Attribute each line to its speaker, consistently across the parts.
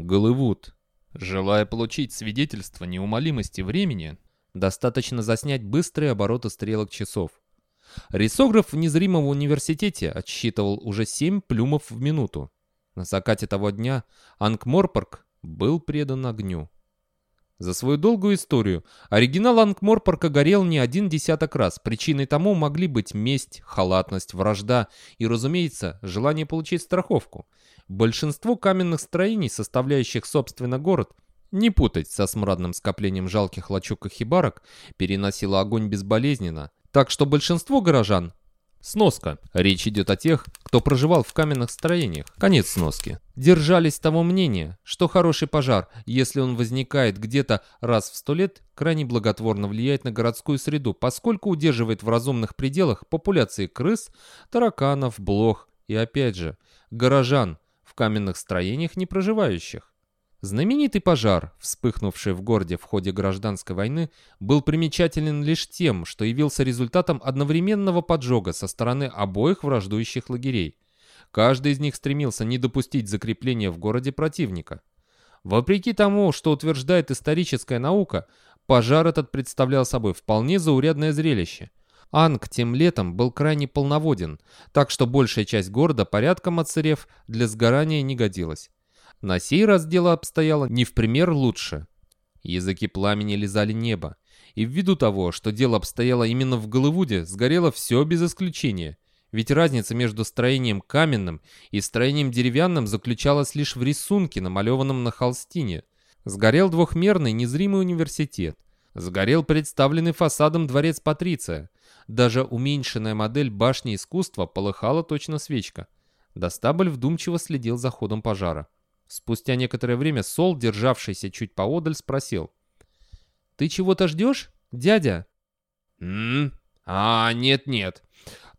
Speaker 1: Голливуд. Желая получить свидетельство неумолимости времени, достаточно заснять быстрые обороты стрелок часов. Рисограф в незримом университете отсчитывал уже 7 плюмов в минуту. На закате того дня Ангморпорг был предан огню. За свою долгую историю оригинал Ангморпорка горел не один десяток раз. Причиной тому могли быть месть, халатность, вражда и, разумеется, желание получить страховку. Большинство каменных строений, составляющих, собственно, город, не путать со смрадным скоплением жалких лачуг и хибарок, переносило огонь безболезненно. Так что большинство горожан Сноска. Речь идет о тех, кто проживал в каменных строениях. Конец сноски. Держались того мнения, что хороший пожар, если он возникает где-то раз в сто лет, крайне благотворно влияет на городскую среду, поскольку удерживает в разумных пределах популяции крыс, тараканов, блох и, опять же, горожан в каменных строениях не проживающих. Знаменитый пожар, вспыхнувший в городе в ходе гражданской войны, был примечателен лишь тем, что явился результатом одновременного поджога со стороны обоих враждующих лагерей. Каждый из них стремился не допустить закрепления в городе противника. Вопреки тому, что утверждает историческая наука, пожар этот представлял собой вполне заурядное зрелище. Анг тем летом был крайне полноводен, так что большая часть города порядком отсырев для сгорания не годилась. На сей раз дело обстояло не в пример лучше. Языки пламени лизали небо, и ввиду того, что дело обстояло именно в Голливуде, сгорело все без исключения. Ведь разница между строением каменным и строением деревянным заключалась лишь в рисунке, намалеванном на холстине. Сгорел двухмерный незримый университет. Сгорел представленный фасадом дворец Патриция. Даже уменьшенная модель башни искусства полыхала точно свечка. Достабль вдумчиво следил за ходом пожара. Спустя некоторое время Сол, державшийся чуть поодаль, спросил. «Ты чего-то ждешь, дядя?»
Speaker 2: «М? А, нет-нет.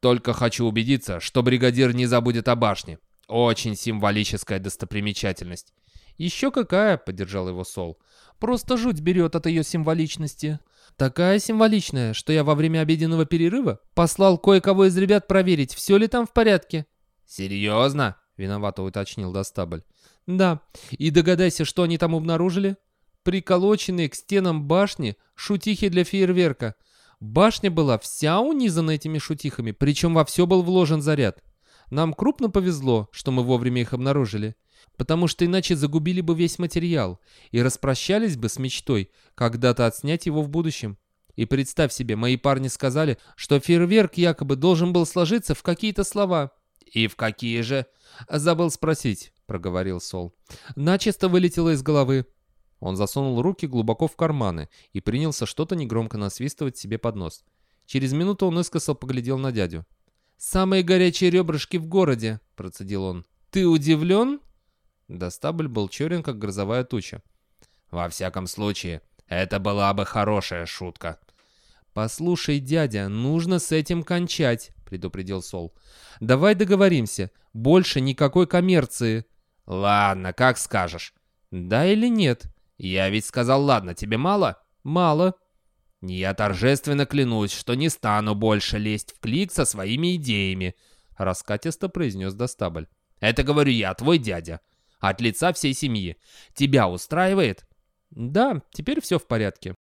Speaker 2: Только хочу убедиться, что бригадир не забудет о башне. Очень символическая достопримечательность».
Speaker 1: «Еще какая?» — поддержал его Сол. «Просто жуть берет от ее символичности. Такая символичная, что я во время обеденного перерыва послал кое-кого из ребят проверить, все ли там в порядке».
Speaker 2: «Серьезно?»
Speaker 1: — виновато уточнил Достабль. Да, и догадайся, что они там обнаружили? Приколоченные к стенам башни шутихи для фейерверка. Башня была вся унизана этими шутихами, причем во все был вложен заряд. Нам крупно повезло, что мы вовремя их обнаружили, потому что иначе загубили бы весь материал и распрощались бы с мечтой когда-то отснять его в будущем. И представь себе, мои парни сказали, что фейерверк якобы должен был сложиться в какие-то слова.
Speaker 2: И в какие же?
Speaker 1: Забыл спросить проговорил Сол. «Начисто вылетело из головы». Он засунул руки глубоко в карманы и принялся что-то негромко насвистывать себе под нос. Через минуту он искоса поглядел на дядю. «Самые горячие ребрышки в городе», — процедил он. «Ты удивлен?» Достабль был черен, как грозовая туча.
Speaker 2: «Во всяком случае, это была бы хорошая шутка».
Speaker 1: «Послушай, дядя, нужно с этим кончать», — предупредил Сол. «Давай договоримся. Больше никакой коммерции».
Speaker 2: «Ладно, как скажешь».
Speaker 1: «Да или нет?»
Speaker 2: «Я ведь сказал ладно, тебе мало?»
Speaker 1: «Мало».
Speaker 2: «Я торжественно клянусь, что не стану больше лезть в клик со своими идеями», — раскатисто произнес Достабль. «Это говорю я, твой дядя. От лица всей семьи. Тебя устраивает?»
Speaker 1: «Да, теперь все в порядке».